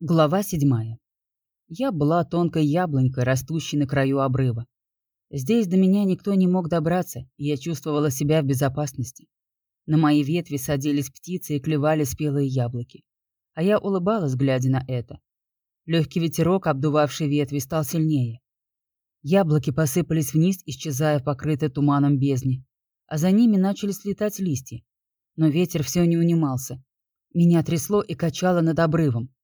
Глава седьмая. Я была тонкой яблонькой, растущей на краю обрыва. Здесь до меня никто не мог добраться, и я чувствовала себя в безопасности. На мои ветви садились птицы и клевали спелые яблоки. А я улыбалась, глядя на это. Легкий ветерок, обдувавший ветви, стал сильнее. Яблоки посыпались вниз, исчезая в покрытой туманом бездне, а за ними начали слетать листья. Но ветер все не унимался. Меня трясло и качало над обрывом.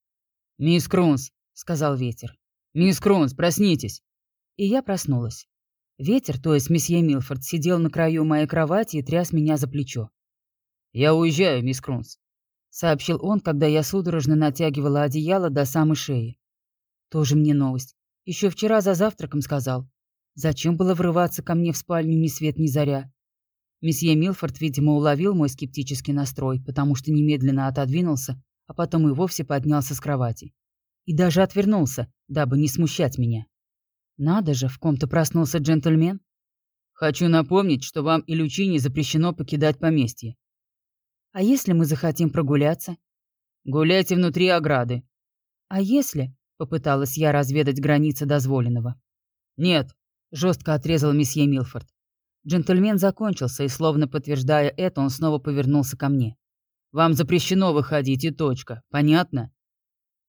«Мисс Крунс», — сказал ветер. «Мисс Крунс, проснитесь!» И я проснулась. Ветер, то есть месье Милфорд, сидел на краю моей кровати и тряс меня за плечо. «Я уезжаю, мисс Крунс», — сообщил он, когда я судорожно натягивала одеяло до самой шеи. Тоже мне новость. Еще вчера за завтраком сказал. Зачем было врываться ко мне в спальню ни свет ни заря? Месье Милфорд, видимо, уловил мой скептический настрой, потому что немедленно отодвинулся а потом и вовсе поднялся с кровати. И даже отвернулся, дабы не смущать меня. Надо же, в ком-то проснулся джентльмен. Хочу напомнить, что вам и Лючине запрещено покидать поместье. А если мы захотим прогуляться? Гуляйте внутри ограды. А если? Попыталась я разведать границы дозволенного. Нет, жестко отрезал месье Милфорд. Джентльмен закончился, и, словно подтверждая это, он снова повернулся ко мне. Вам запрещено выходить и точка. Понятно?»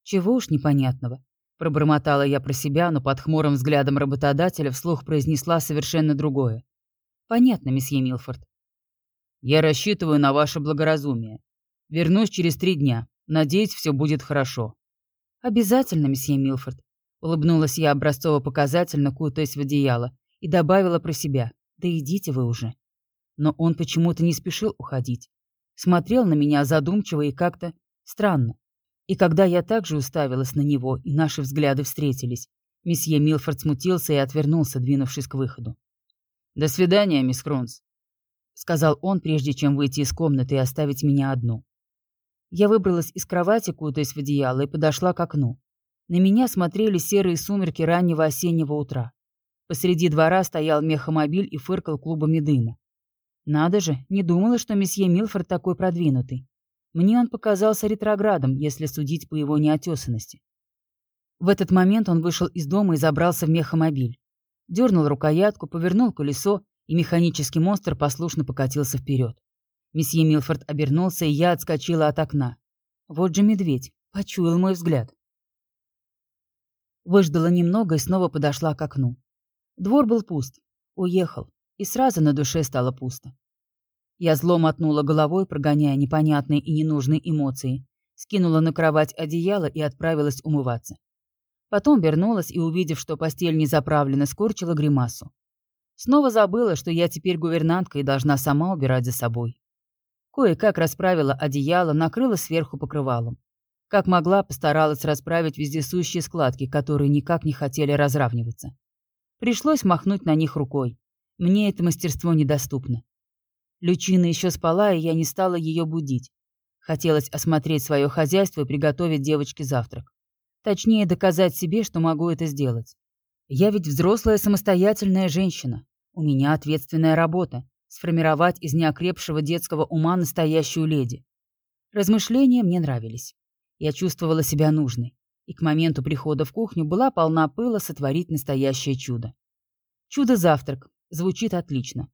«Чего уж непонятного?» Пробормотала я про себя, но под хмурым взглядом работодателя вслух произнесла совершенно другое. «Понятно, месье Милфорд». «Я рассчитываю на ваше благоразумие. Вернусь через три дня. Надеюсь, все будет хорошо». «Обязательно, месье Милфорд», — улыбнулась я образцово-показательно, кутаясь в одеяло, и добавила про себя. «Да идите вы уже». Но он почему-то не спешил уходить смотрел на меня задумчиво и как-то странно. И когда я также уставилась на него, и наши взгляды встретились, месье Милфорд смутился и отвернулся, двинувшись к выходу. «До свидания, мисс Кронс», — сказал он, прежде чем выйти из комнаты и оставить меня одну. Я выбралась из кровати, кутаясь в одеяло, и подошла к окну. На меня смотрели серые сумерки раннего осеннего утра. Посреди двора стоял мехомобиль и фыркал клубами дыма. Надо же, не думала, что месье Милфорд такой продвинутый. Мне он показался ретроградом, если судить по его неотесанности. В этот момент он вышел из дома и забрался в мехомобиль. Дернул рукоятку, повернул колесо, и механический монстр послушно покатился вперед. Месье Милфорд обернулся, и я отскочила от окна. Вот же медведь, почуял мой взгляд. Выждала немного и снова подошла к окну. Двор был пуст. Уехал и сразу на душе стало пусто. Я зло мотнула головой, прогоняя непонятные и ненужные эмоции, скинула на кровать одеяло и отправилась умываться. Потом вернулась и, увидев, что постель не заправлена, скорчила гримасу. Снова забыла, что я теперь гувернантка и должна сама убирать за собой. Кое-как расправила одеяло, накрыла сверху покрывалом. Как могла, постаралась расправить вездесущие складки, которые никак не хотели разравниваться. Пришлось махнуть на них рукой. Мне это мастерство недоступно. Лючина еще спала, и я не стала ее будить. Хотелось осмотреть свое хозяйство и приготовить девочке завтрак. Точнее, доказать себе, что могу это сделать. Я ведь взрослая самостоятельная женщина. У меня ответственная работа — сформировать из неокрепшего детского ума настоящую леди. Размышления мне нравились. Я чувствовала себя нужной. И к моменту прихода в кухню была полна пыла сотворить настоящее чудо. Чудо-завтрак, Звучит отлично.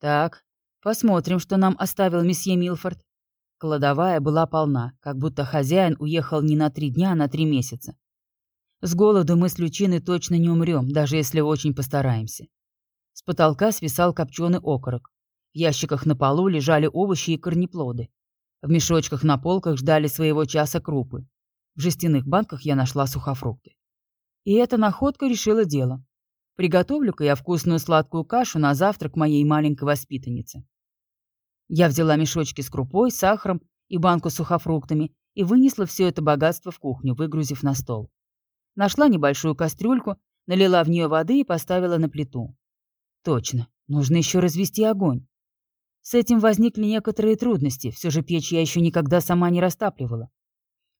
Так, посмотрим, что нам оставил месье Милфорд. Кладовая была полна, как будто хозяин уехал не на три дня, а на три месяца. С голоду мы с Лючиной точно не умрем, даже если очень постараемся. С потолка свисал копченый окорок. В ящиках на полу лежали овощи и корнеплоды. В мешочках на полках ждали своего часа крупы. В жестяных банках я нашла сухофрукты. И эта находка решила дело. Приготовлю-ка я вкусную сладкую кашу на завтрак моей маленькой воспитаннице. Я взяла мешочки с крупой, сахаром и банку с сухофруктами и вынесла все это богатство в кухню, выгрузив на стол. Нашла небольшую кастрюльку, налила в нее воды и поставила на плиту. Точно, нужно еще развести огонь. С этим возникли некоторые трудности, все же печь я еще никогда сама не растапливала.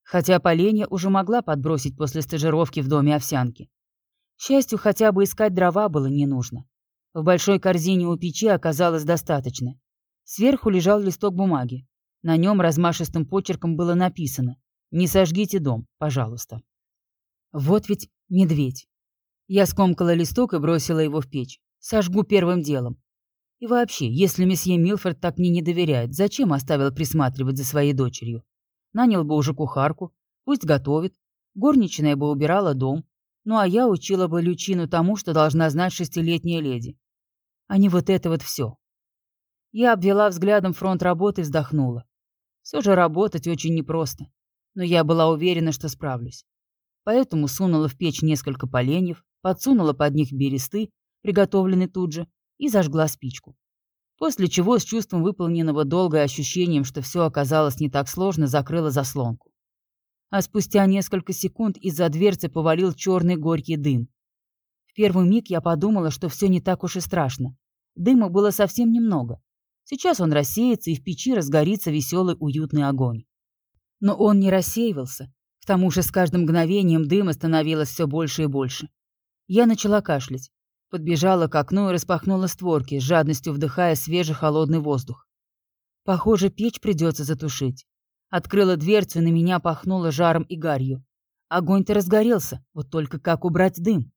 Хотя поленья уже могла подбросить после стажировки в доме овсянки счастью, хотя бы искать дрова было не нужно. В большой корзине у печи оказалось достаточно. Сверху лежал листок бумаги. На нем размашистым почерком было написано Не сожгите дом, пожалуйста. Вот ведь медведь. Я скомкала листок и бросила его в печь. Сожгу первым делом. И вообще, если месье Милфорд так мне не доверяет, зачем оставил присматривать за своей дочерью? Нанял бы уже кухарку, пусть готовит, горничная бы убирала дом, ну а я учила бы Лючину тому, что должна знать шестилетняя леди. А не вот это вот все. Я обвела взглядом фронт работы и вздохнула. Все же работать очень непросто, но я была уверена, что справлюсь. Поэтому сунула в печь несколько поленьев, подсунула под них бересты, приготовленные тут же, и зажгла спичку. После чего с чувством выполненного долга и ощущением, что все оказалось не так сложно, закрыла заслонку. А спустя несколько секунд из-за дверцы повалил черный горький дым. В первый миг я подумала, что все не так уж и страшно. Дыма было совсем немного. Сейчас он рассеется, и в печи разгорится веселый уютный огонь. Но он не рассеивался. К тому же с каждым мгновением дыма становилось все больше и больше. Я начала кашлять. Подбежала к окну и распахнула створки, с жадностью вдыхая свежий холодный воздух. Похоже, печь придется затушить. Открыла дверцу, и на меня пахнуло жаром и гарью. Огонь-то разгорелся, вот только как убрать дым?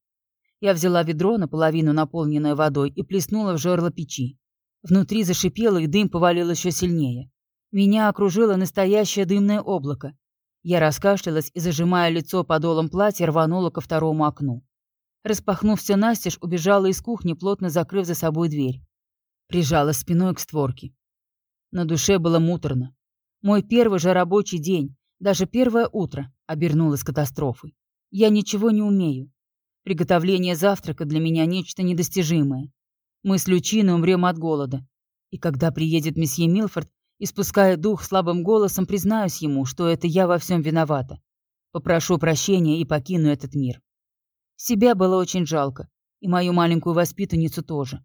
Я взяла ведро, наполовину наполненное водой, и плеснула в жерло печи. Внутри зашипело, и дым повалил еще сильнее. Меня окружило настоящее дымное облако. Я раскашлялась и, зажимая лицо подолом платья, рванула ко второму окну. Распахнув все настежь, убежала из кухни, плотно закрыв за собой дверь. Прижала спиной к створке. На душе было муторно. Мой первый же рабочий день, даже первое утро, обернулось катастрофой. Я ничего не умею. Приготовление завтрака для меня нечто недостижимое. Мы с Лючиной умрем от голода. И когда приедет месье Милфорд, испуская дух слабым голосом, признаюсь ему, что это я во всем виновата. Попрошу прощения и покину этот мир. Себя было очень жалко, и мою маленькую воспитанницу тоже.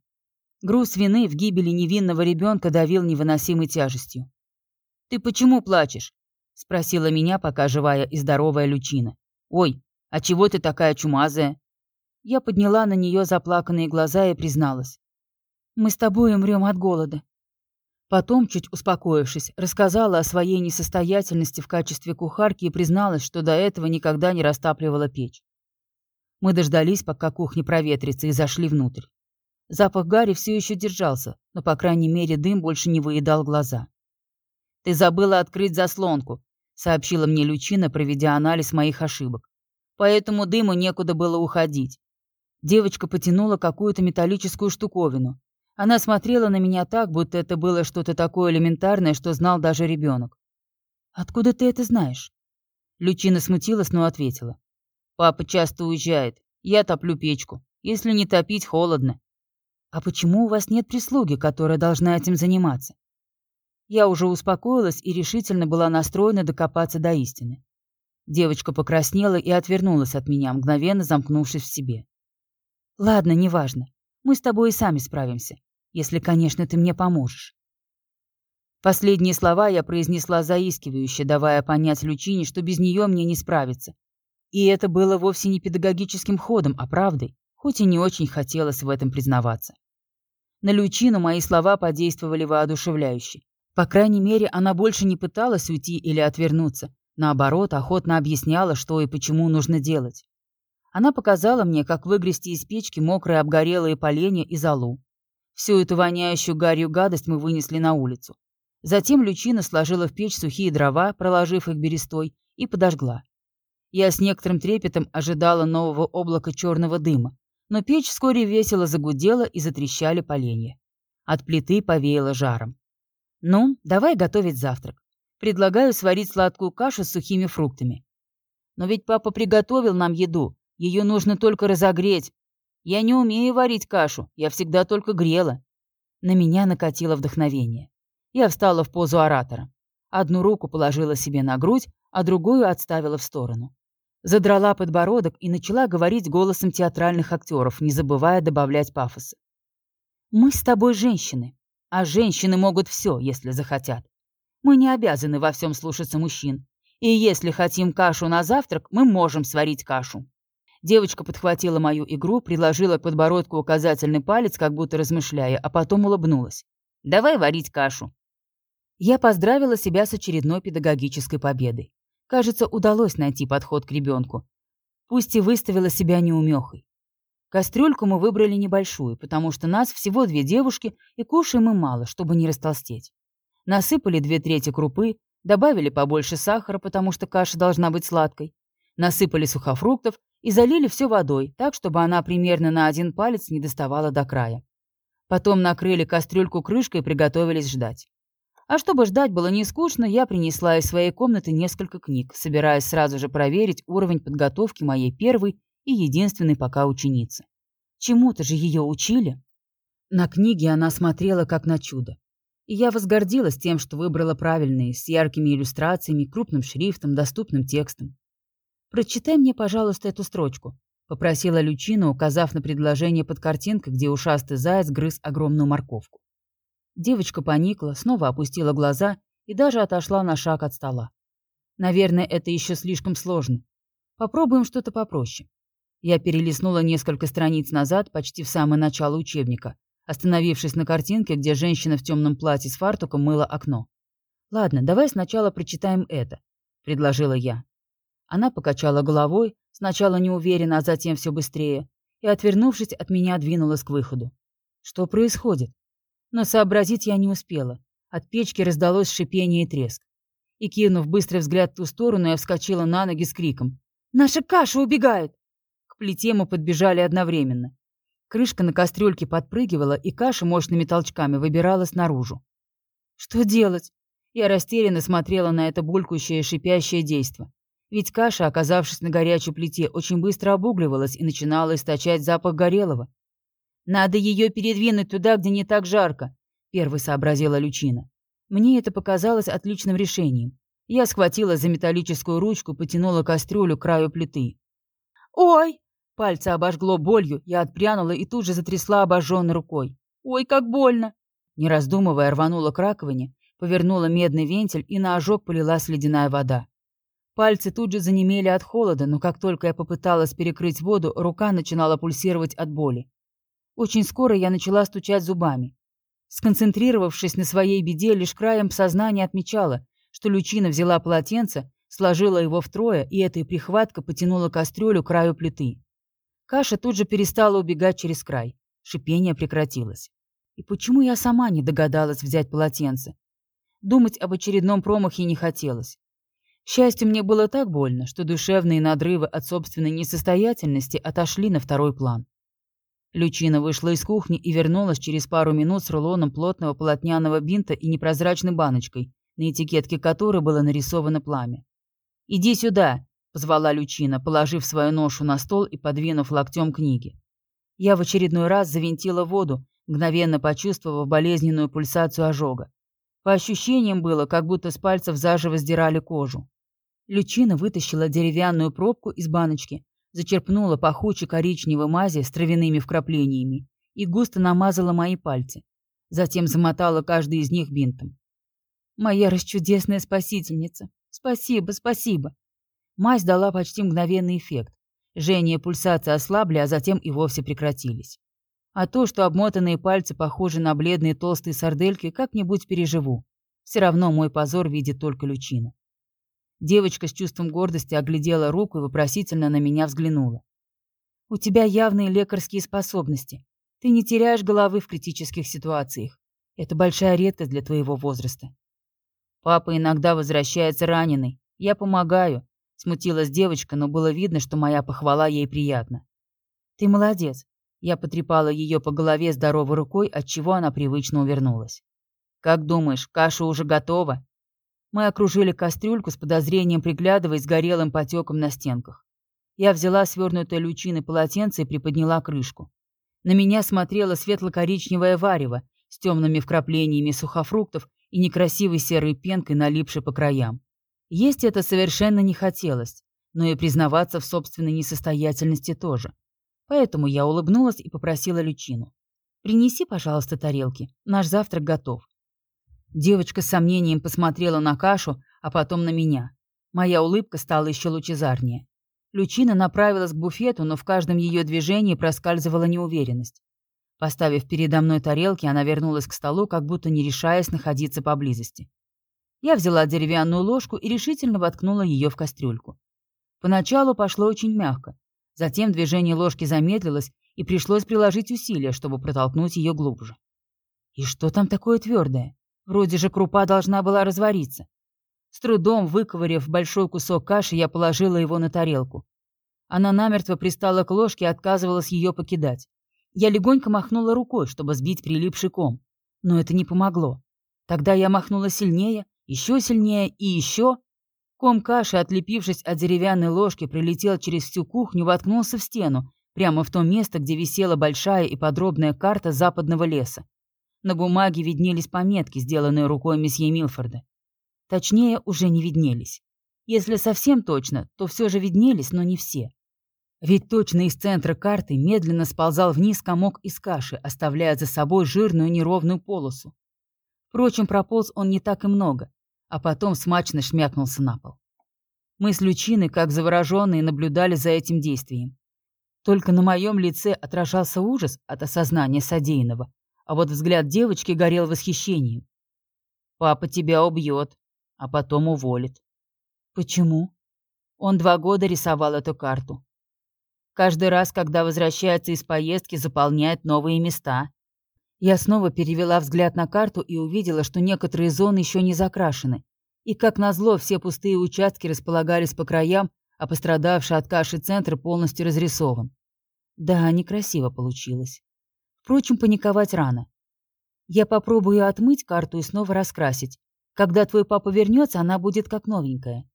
Груз вины в гибели невинного ребенка давил невыносимой тяжестью. «Ты почему плачешь?» — спросила меня, пока живая и здоровая Лючина. «Ой, а чего ты такая чумазая?» Я подняла на нее заплаканные глаза и призналась. Мы с тобой умрем от голода». Потом, чуть успокоившись, рассказала о своей несостоятельности в качестве кухарки и призналась, что до этого никогда не растапливала печь. Мы дождались, пока кухня проветрится, и зашли внутрь. Запах гари все еще держался, но, по крайней мере, дым больше не выедал глаза. «Ты забыла открыть заслонку», — сообщила мне Лючина, проведя анализ моих ошибок. «Поэтому дыму некуда было уходить». Девочка потянула какую-то металлическую штуковину, она смотрела на меня так, будто это было что-то такое элементарное, что знал даже ребенок. «Откуда ты это знаешь?» Лючина смутилась, но ответила. «Папа часто уезжает. Я топлю печку. Если не топить, холодно». «А почему у вас нет прислуги, которая должна этим заниматься?» Я уже успокоилась и решительно была настроена докопаться до истины. Девочка покраснела и отвернулась от меня, мгновенно замкнувшись в себе. «Ладно, неважно. Мы с тобой и сами справимся. Если, конечно, ты мне поможешь. Последние слова я произнесла заискивающе, давая понять Лючине, что без нее мне не справиться. И это было вовсе не педагогическим ходом, а правдой, хоть и не очень хотелось в этом признаваться. На Лючину мои слова подействовали воодушевляюще. По крайней мере, она больше не пыталась уйти или отвернуться. Наоборот, охотно объясняла, что и почему нужно делать. Она показала мне, как выгрести из печки мокрые обгорелые поленья и золу. Всю эту воняющую гарью гадость мы вынесли на улицу. Затем Лючина сложила в печь сухие дрова, проложив их берестой, и подожгла. Я с некоторым трепетом ожидала нового облака черного дыма, но печь вскоре весело загудела и затрещали поленья. От плиты повеяло жаром. «Ну, давай готовить завтрак. Предлагаю сварить сладкую кашу с сухими фруктами. Но ведь папа приготовил нам еду, ее нужно только разогреть, я не умею варить кашу, я всегда только грела. На меня накатило вдохновение. Я встала в позу оратора. Одну руку положила себе на грудь, а другую отставила в сторону. Задрала подбородок и начала говорить голосом театральных актеров, не забывая добавлять пафоса. «Мы с тобой женщины, а женщины могут все, если захотят. Мы не обязаны во всем слушаться мужчин. И если хотим кашу на завтрак, мы можем сварить кашу. Девочка подхватила мою игру, приложила к подбородку указательный палец, как будто размышляя, а потом улыбнулась. «Давай варить кашу». Я поздравила себя с очередной педагогической победой. Кажется, удалось найти подход к ребенку. Пусть и выставила себя неумехой. Кастрюльку мы выбрали небольшую, потому что нас всего две девушки, и кушаем мы мало, чтобы не растолстеть. Насыпали две трети крупы, добавили побольше сахара, потому что каша должна быть сладкой, насыпали сухофруктов и залили все водой, так, чтобы она примерно на один палец не доставала до края. Потом накрыли кастрюльку крышкой и приготовились ждать. А чтобы ждать было не скучно, я принесла из своей комнаты несколько книг, собираясь сразу же проверить уровень подготовки моей первой и единственной пока ученицы. Чему-то же ее учили. На книги она смотрела как на чудо. И я возгордилась тем, что выбрала правильные, с яркими иллюстрациями, крупным шрифтом, доступным текстом. «Прочитай мне, пожалуйста, эту строчку», — попросила Лючина, указав на предложение под картинкой, где ушастый заяц грыз огромную морковку. Девочка поникла, снова опустила глаза и даже отошла на шаг от стола. Наверное, это еще слишком сложно. Попробуем что-то попроще. Я перелистнула несколько страниц назад, почти в самое начало учебника, остановившись на картинке, где женщина в темном платье с фартуком мыла окно. «Ладно, давай сначала прочитаем это», — предложила я. Она покачала головой, сначала неуверенно, а затем все быстрее, и, отвернувшись от меня, двинулась к выходу. Что происходит? Но сообразить я не успела. От печки раздалось шипение и треск. И, кинув быстрый взгляд в ту сторону, я вскочила на ноги с криком. «Наша каша убегает!» Плите мы подбежали одновременно. Крышка на кастрюльке подпрыгивала, и каша мощными толчками выбиралась наружу. «Что делать?» Я растерянно смотрела на это булькающее шипящее действо. Ведь каша, оказавшись на горячей плите, очень быстро обугливалась и начинала источать запах горелого. «Надо ее передвинуть туда, где не так жарко», — первой сообразила Лючина. Мне это показалось отличным решением. Я схватила за металлическую ручку, потянула кастрюлю к краю плиты. «Ой!» Пальцы обожгло болью, я отпрянула и тут же затрясла обожженной рукой. «Ой, как больно!» Не раздумывая, рванула к раковине, повернула медный вентиль и на ожог полилась ледяная вода. Пальцы тут же занемели от холода, но как только я попыталась перекрыть воду, рука начинала пульсировать от боли. Очень скоро я начала стучать зубами. Сконцентрировавшись на своей беде, лишь краем сознания отмечала, что Лючина взяла полотенце, сложила его втрое, и эта прихватка потянула кастрюлю к краю плиты. Каша тут же перестала убегать через край. Шипение прекратилось. И почему я сама не догадалась взять полотенце? Думать об очередном промахе не хотелось. Счастью, мне было так больно, что душевные надрывы от собственной несостоятельности отошли на второй план. Лючина вышла из кухни и вернулась через пару минут с рулоном плотного полотняного бинта и непрозрачной баночкой, на этикетке которой было нарисовано пламя. «Иди сюда!» — позвала Лючина, положив свою ношу на стол и подвинув локтем книги. Я в очередной раз завинтила воду, мгновенно почувствовав болезненную пульсацию ожога. По ощущениям было, как будто с пальцев заживо сдирали кожу. Лючина вытащила деревянную пробку из баночки зачерпнула пахучей коричневой мази с травяными вкраплениями и густо намазала мои пальцы. Затем замотала каждый из них бинтом. «Моя расчудесная спасительница! Спасибо, спасибо!» Мазь дала почти мгновенный эффект. Жжение и пульсация ослабли, а затем и вовсе прекратились. А то, что обмотанные пальцы похожи на бледные толстые сардельки, как-нибудь переживу. Все равно мой позор видит только Лючина. Девочка с чувством гордости оглядела руку и вопросительно на меня взглянула. «У тебя явные лекарские способности. Ты не теряешь головы в критических ситуациях. Это большая редкость для твоего возраста». «Папа иногда возвращается раненый. Я помогаю», — смутилась девочка, но было видно, что моя похвала ей приятна. «Ты молодец». Я потрепала ее по голове здоровой рукой, отчего она привычно увернулась. «Как думаешь, каша уже готова?» Мы окружили кастрюльку с подозрением, приглядываясь горелым потеком на стенках. Я взяла свернутое лючиной полотенце и приподняла крышку. На меня смотрело светло-коричневое варево с темными вкраплениями сухофруктов и некрасивой серой пенкой, налипшей по краям. Есть это совершенно не хотелось, но и признаваться в собственной несостоятельности тоже. Поэтому я улыбнулась и попросила лючину. «Принеси, пожалуйста, тарелки. Наш завтрак готов». Девочка с сомнением посмотрела на кашу, а потом на меня. Моя улыбка стала еще лучезарнее. Лючина направилась к буфету, но в каждом ее движении проскальзывала неуверенность. Поставив передо мной тарелки, она вернулась к столу, как будто не решаясь находиться поблизости. Я взяла деревянную ложку и решительно воткнула ее в кастрюльку. Поначалу пошло очень мягко. Затем движение ложки замедлилось, и пришлось приложить усилия, чтобы протолкнуть ее глубже. И что там такое твердое? Вроде же крупа должна была развариться. С трудом выковыряв большой кусок каши, я положила его на тарелку. Она намертво пристала к ложке и отказывалась ее покидать. Я легонько махнула рукой, чтобы сбить прилипший ком. Но это не помогло. Тогда я махнула сильнее, еще сильнее и еще. Ком каши, отлепившись от деревянной ложки, прилетел через всю кухню, воткнулся в стену, прямо в то место, где висела большая и подробная карта западного леса. На бумаге виднелись пометки, сделанные рукой месье Милфорда. Точнее, уже не виднелись. Если совсем точно, то все же виднелись, но не все. Ведь точно из центра карты медленно сползал вниз комок из каши, оставляя за собой жирную неровную полосу. Впрочем, прополз он не так и много а потом смачно шмякнулся на пол. Мы с Лючиной, как завороженные, наблюдали за этим действием. Только на моем лице отражался ужас от осознания содеянного, а вот взгляд девочки горел восхищением. «Папа тебя убьет, а потом уволит». «Почему?» Он два года рисовал эту карту. Каждый раз, когда возвращается из поездки, заполняет новые места. Я снова перевела взгляд на карту и увидела, что некоторые зоны еще не закрашены. И, как назло, все пустые участки располагались по краям, а пострадавший от каши центр полностью разрисован. Да, некрасиво получилось. Впрочем, паниковать рано. Я попробую отмыть карту и снова раскрасить. Когда твой папа вернется, она будет как новенькая.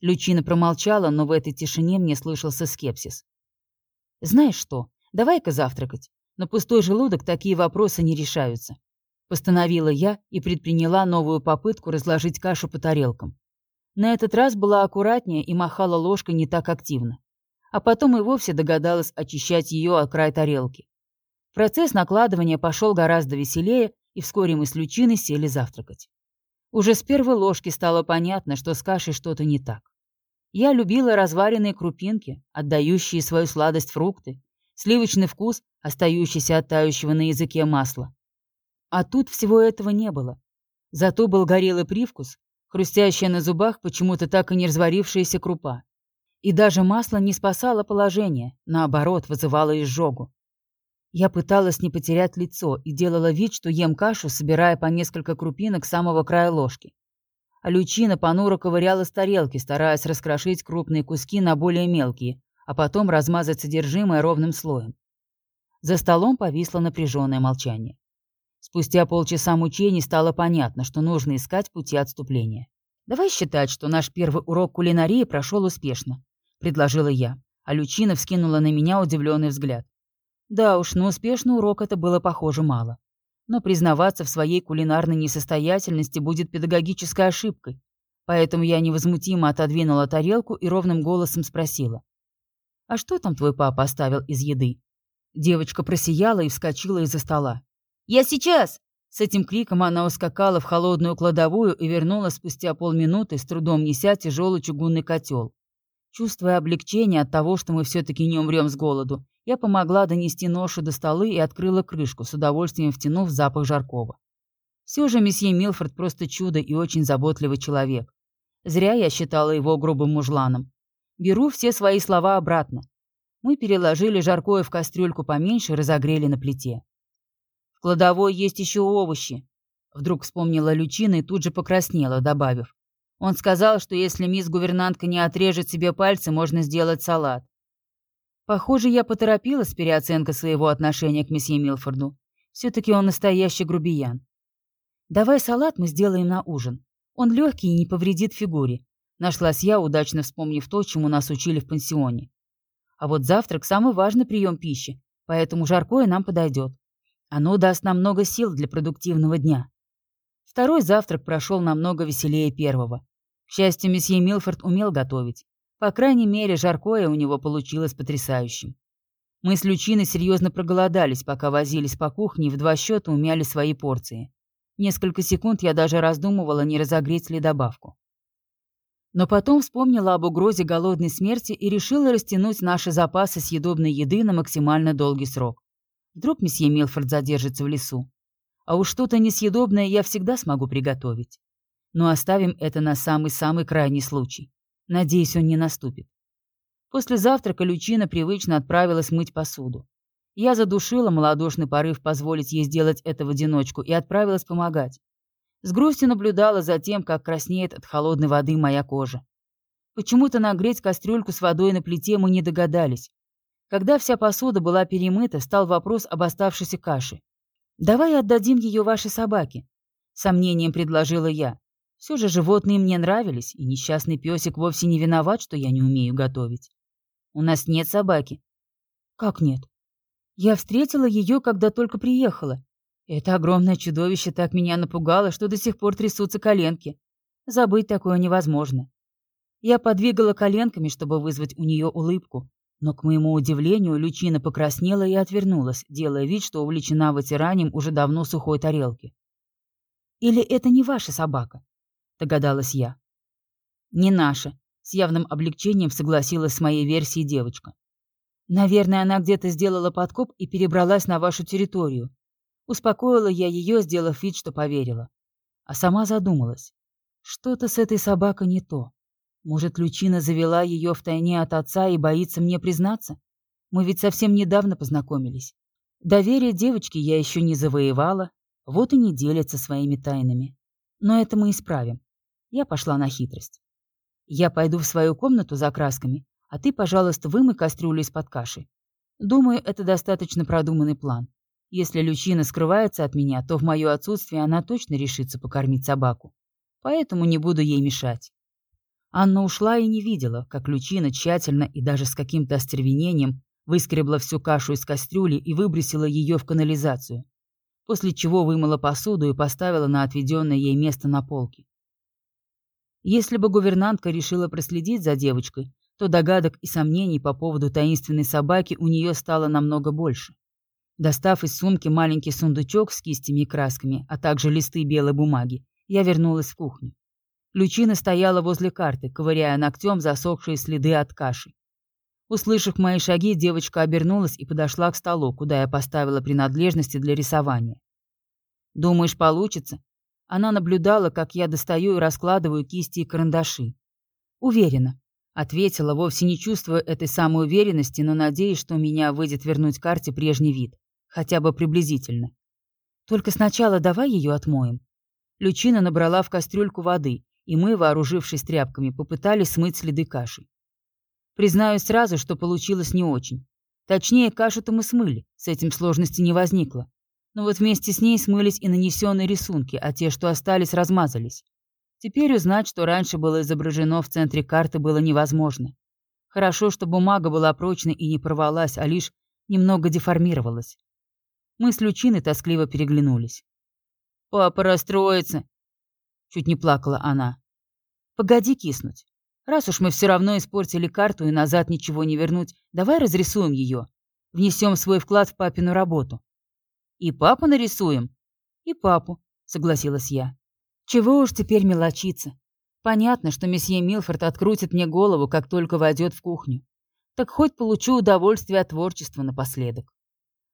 Лючина промолчала, но в этой тишине мне слышался скепсис. «Знаешь что, давай-ка завтракать. На пустой желудок такие вопросы не решаются. Постановила я и предприняла новую попытку разложить кашу по тарелкам. На этот раз была аккуратнее и махала ложкой не так активно. А потом и вовсе догадалась очищать ее от края тарелки. Процесс накладывания пошел гораздо веселее, и вскоре мы с Лючиной сели завтракать. Уже с первой ложки стало понятно, что с кашей что-то не так. Я любила разваренные крупинки, отдающие свою сладость фрукты, сливочный вкус, остающийся от тающего на языке масла. А тут всего этого не было. Зато был горелый привкус, хрустящая на зубах почему-то так и не разварившаяся крупа. И даже масло не спасало положение, наоборот, вызывало изжогу. Я пыталась не потерять лицо и делала вид, что ем кашу, собирая по несколько крупинок с самого края ложки. А Лючина понуро ковыряла с тарелки, стараясь раскрошить крупные куски на более мелкие, а потом размазать содержимое ровным слоем. За столом повисло напряженное молчание. Спустя полчаса мучений стало понятно, что нужно искать пути отступления. «Давай считать, что наш первый урок кулинарии прошел успешно», — предложила я, а Лючина вскинула на меня удивленный взгляд. Да уж, на успешный урок это было похоже мало. Но признаваться в своей кулинарной несостоятельности будет педагогической ошибкой. Поэтому я невозмутимо отодвинула тарелку и ровным голосом спросила. «А что там твой папа оставил из еды?» Девочка просияла и вскочила из-за стола. «Я сейчас!» С этим криком она ускакала в холодную кладовую и вернулась спустя полминуты, с трудом неся тяжелый чугунный котел. Чувствуя облегчение от того, что мы все-таки не умрем с голоду, я помогла донести ношу до столы и открыла крышку, с удовольствием втянув запах жаркого. Все же месье Милфорд просто чудо и очень заботливый человек. Зря я считала его грубым мужланом. Беру все свои слова обратно. Мы переложили жаркое в кастрюльку поменьше и разогрели на плите. В кладовой есть еще овощи. Вдруг вспомнила Лючина и тут же покраснела, добавив. Он сказал, что если мисс-гувернантка не отрежет себе пальцы, можно сделать салат. Похоже, я поторопилась с переоценкой своего отношения к месье Милфорду. Все-таки он настоящий грубиян. Давай салат мы сделаем на ужин. Он легкий и не повредит фигуре. Нашлась я, удачно вспомнив то, чему нас учили в пансионе. А вот завтрак – самый важный прием пищи, поэтому жаркое нам подойдет. Оно даст нам много сил для продуктивного дня. Второй завтрак прошел намного веселее первого. К счастью, месье Милфорд умел готовить. По крайней мере, жаркое у него получилось потрясающим. Мы с Лючиной серьезно проголодались, пока возились по кухне и в два счета умяли свои порции. Несколько секунд я даже раздумывала, не разогреть ли добавку. Но потом вспомнила об угрозе голодной смерти и решила растянуть наши запасы съедобной еды на максимально долгий срок. Вдруг месье Милфорд задержится в лесу. А уж что-то несъедобное я всегда смогу приготовить. Но оставим это на самый-самый крайний случай. Надеюсь, он не наступит. После завтрака Лючина привычно отправилась мыть посуду. Я задушила малодушный порыв позволить ей сделать это в одиночку и отправилась помогать. С грустью наблюдала за тем, как краснеет от холодной воды моя кожа. Почему-то нагреть кастрюльку с водой на плите мы не догадались. Когда вся посуда была перемыта, стал вопрос об оставшейся каше. «Давай отдадим ее вашей собаке», — сомнением предложила я. Все же животные мне нравились, и несчастный песик вовсе не виноват, что я не умею готовить. У нас нет собаки. Как нет? Я встретила ее, когда только приехала. Это огромное чудовище так меня напугало, что до сих пор трясутся коленки. Забыть такое невозможно. Я подвигала коленками, чтобы вызвать у нее улыбку, но, к моему удивлению, Лючина покраснела и отвернулась, делая вид, что увлечена вытиранием уже давно сухой тарелки. «Или это не ваша собака?» — догадалась я. «Не наша», — с явным облегчением согласилась с моей версией девочка. «Наверное, она где-то сделала подкоп и перебралась на вашу территорию». Успокоила я ее, сделав вид, что поверила. А сама задумалась. Что-то с этой собакой не то. Может, Лючина завела ее втайне от отца и боится мне признаться? Мы ведь совсем недавно познакомились. Доверие девочки я еще не завоевала, вот и не делятся своими тайнами. Но это мы исправим. Я пошла на хитрость. Я пойду в свою комнату за красками, а ты, пожалуйста, вымой кастрюлю из-под каши. Думаю, это достаточно продуманный план. Если Лючина скрывается от меня, то в мое отсутствие она точно решится покормить собаку. Поэтому не буду ей мешать. Анна ушла и не видела, как Лючина тщательно и даже с каким-то остервенением выскребла всю кашу из кастрюли и выбросила ее в канализацию, после чего вымыла посуду и поставила на отведенное ей место на полке. Если бы гувернантка решила проследить за девочкой, то догадок и сомнений по поводу таинственной собаки у нее стало намного больше. Достав из сумки маленький сундучок с кистями и красками, а также листы белой бумаги, я вернулась в кухню. Лючина стояла возле карты, ковыряя ногтем засохшие следы от каши. Услышав мои шаги, девочка обернулась и подошла к столу, куда я поставила принадлежности для рисования. «Думаешь, получится?» Она наблюдала, как я достаю и раскладываю кисти и карандаши. «Уверена», — ответила, вовсе не чувствуя этой самой уверенности, но надеясь, что меня выйдет вернуть карте прежний вид, хотя бы приблизительно. «Только сначала давай ее отмоем». Лючина набрала в кастрюльку воды, и мы, вооружившись тряпками, попытались смыть следы каши. Признаюсь сразу, что получилось не очень. Точнее, кашу-то мы смыли, с этим сложности не возникло. Но вот вместе с ней смылись и нанесенные рисунки, а те, что остались, размазались. Теперь узнать, что раньше было изображено в центре карты, было невозможно. Хорошо, что бумага была прочной и не порвалась, а лишь немного деформировалась. Мы с Лючиной тоскливо переглянулись. «Папа расстроится», Чуть не плакала она. Погоди киснуть. Раз уж мы все равно испортили карту и назад ничего не вернуть, давай разрисуем ее. Внесем свой вклад в папину работу. И папу нарисуем? И папу, согласилась я. Чего уж теперь мелочиться. Понятно, что месье Милфорд открутит мне голову, как только войдет в кухню. Так хоть получу удовольствие от творчества напоследок.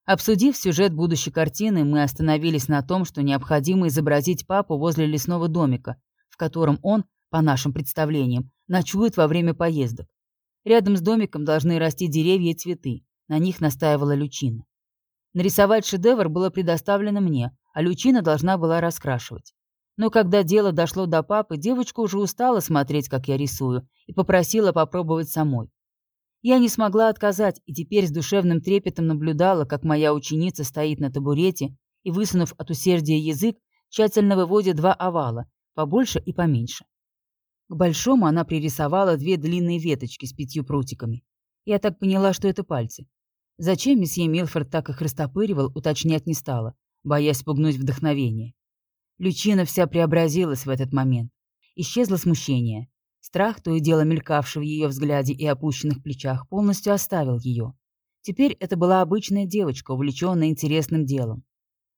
Обсудив сюжет будущей картины, мы остановились на том, что необходимо изобразить папу возле лесного домика, в котором он, по нашим представлениям, ночует во время поездок. Рядом с домиком должны расти деревья и цветы, на них настаивала Лючина. Нарисовать шедевр было предоставлено мне, а Лючина должна была раскрашивать. Но когда дело дошло до папы, девочка уже устала смотреть, как я рисую, и попросила попробовать самой. Я не смогла отказать, и теперь с душевным трепетом наблюдала, как моя ученица стоит на табурете и, высунув от усердия язык, тщательно выводит два овала, побольше и поменьше. К большому она пририсовала две длинные веточки с пятью прутиками. Я так поняла, что это пальцы. Зачем месье Милфорд так их растопыривал, уточнять не стала, боясь спугнуть вдохновение. Лючина вся преобразилась в этот момент. Исчезло смущение. Страх, то и дело мелькавший в ее взгляде и опущенных плечах, полностью оставил ее. Теперь это была обычная девочка, увлеченная интересным делом.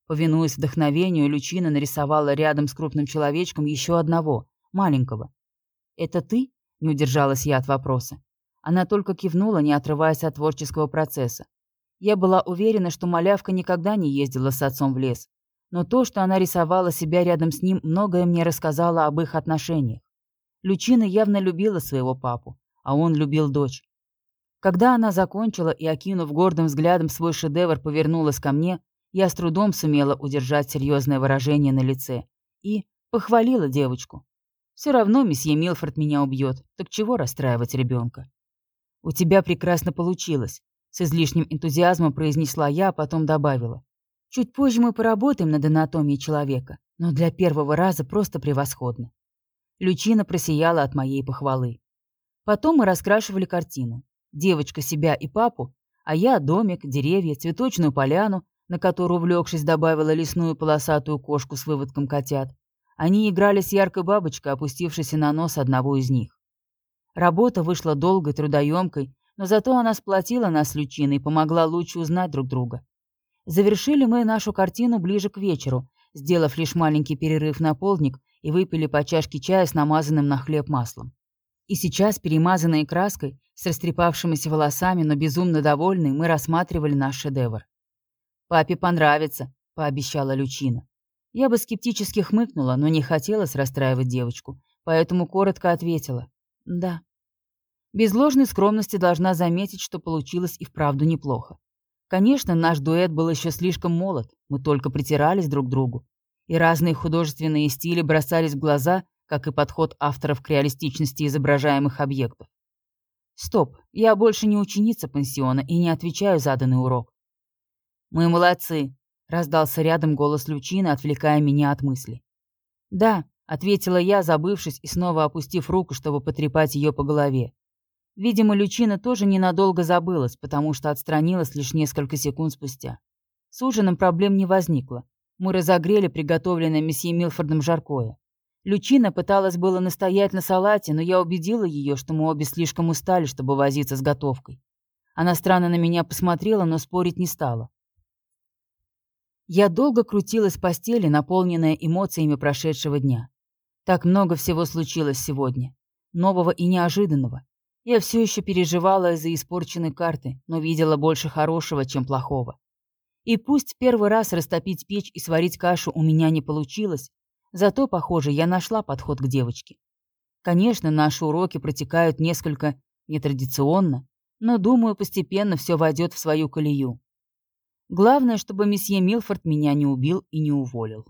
Повинуясь вдохновению, Лючина нарисовала рядом с крупным человечком еще одного, маленького. «Это ты?» — не удержалась я от вопроса. Она только кивнула, не отрываясь от творческого процесса. Я была уверена, что малявка никогда не ездила с отцом в лес. но то, что она рисовала себя рядом с ним, многое мне рассказало об их отношениях. Лючина явно любила своего папу, а он любил дочь. Когда она закончила и, окинув гордым взглядом свой шедевр, повернулась ко мне, я с трудом сумела удержать серьезное выражение на лице и похвалила девочку. Все равно месье Милфорд меня убьет, так чего расстраивать ребенка? У тебя прекрасно получилось, с излишним энтузиазмом произнесла я, а потом добавила. Чуть позже мы поработаем над анатомией человека, но для первого раза просто превосходно. Лючина просияла от моей похвалы. Потом мы раскрашивали картину. Девочка себя и папу, а я домик, деревья, цветочную поляну, на которую, увлекшись, добавила лесную полосатую кошку с выводком котят. Они играли с яркой бабочкой, опустившейся на нос одного из них. Работа вышла долгой, трудоемкой, но зато она сплотила нас с Лючиной и помогла лучше узнать друг друга. Завершили мы нашу картину ближе к вечеру, сделав лишь маленький перерыв на полдник и выпили по чашке чая с намазанным на хлеб маслом. И сейчас, перемазанные краской, с растрепавшимися волосами, но безумно довольные, мы рассматривали наш шедевр. «Папе понравится», — пообещала Лючина. Я бы скептически хмыкнула, но не хотелось расстраивать девочку, поэтому коротко ответила «да». Без ложной скромности должна заметить, что получилось и вправду неплохо. Конечно, наш дуэт был еще слишком молод, мы только притирались друг к другу, и разные художественные стили бросались в глаза, как и подход авторов к реалистичности изображаемых объектов. Стоп, я больше не ученица пансиона и не отвечаю заданный урок. «Мы молодцы», Раздался рядом голос Лючины, отвлекая меня от мысли. «Да», — ответила я, забывшись и снова опустив руку, чтобы потрепать ее по голове. Видимо, Лючина тоже ненадолго забылась, потому что отстранилась лишь несколько секунд спустя. С ужином проблем не возникло. Мы разогрели приготовленное месье Милфордом жаркое. Лючина пыталась было настоять на салате, но я убедила ее, что мы обе слишком устали, чтобы возиться с готовкой. Она странно на меня посмотрела, но спорить не стала. Я долго крутилась в постели, наполненная эмоциями прошедшего дня. Так много всего случилось сегодня. Нового и неожиданного. Я все еще переживала из-за испорченной карты, но видела больше хорошего, чем плохого. И пусть первый раз растопить печь и сварить кашу у меня не получилось, зато, похоже, я нашла подход к девочке. Конечно, наши уроки протекают несколько нетрадиционно, но, думаю, постепенно все войдет в свою колею. Главное, чтобы месье Милфорд меня не убил и не уволил.